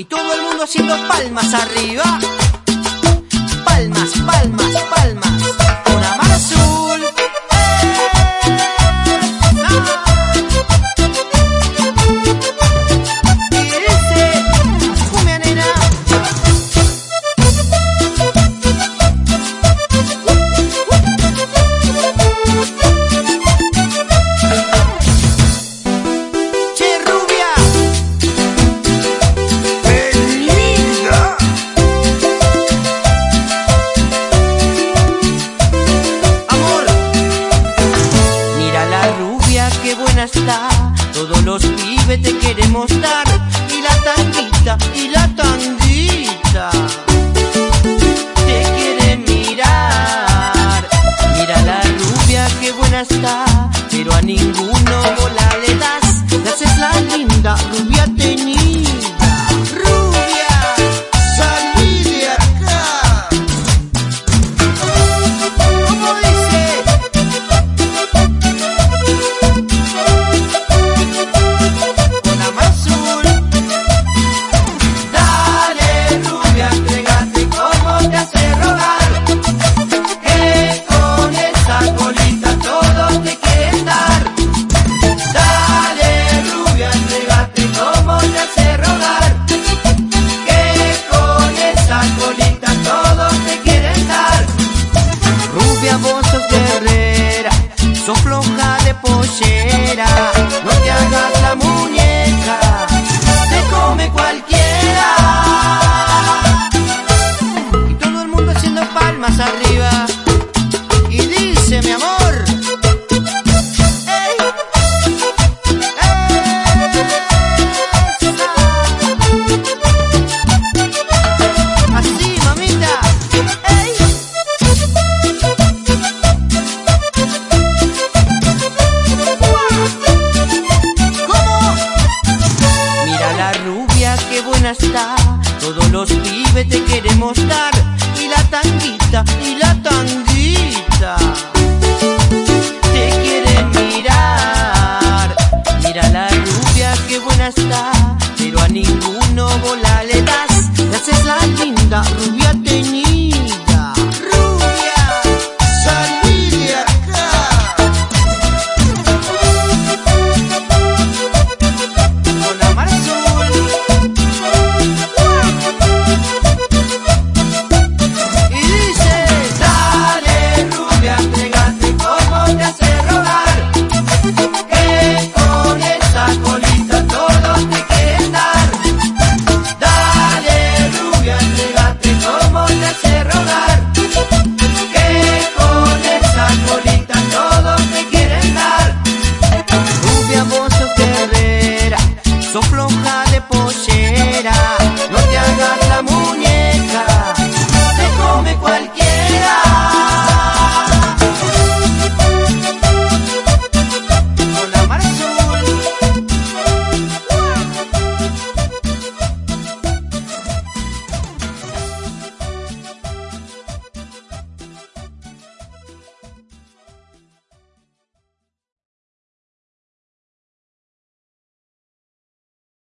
Y todo el mundo haciendo palmas arriba. Palmas, palmas, palmas. Todos los pibes te queremos dar. Y la tanguita, y la tanguita. Te quieren mirar. Mira la rubia, qué buena está. Todos los pibes te queremos dar. Y la tanguita, y la tanguita. Te quieren mirar. Mira la rubia, qué buena está. Pero a ninguno bola le das. Le haces la linda, rubia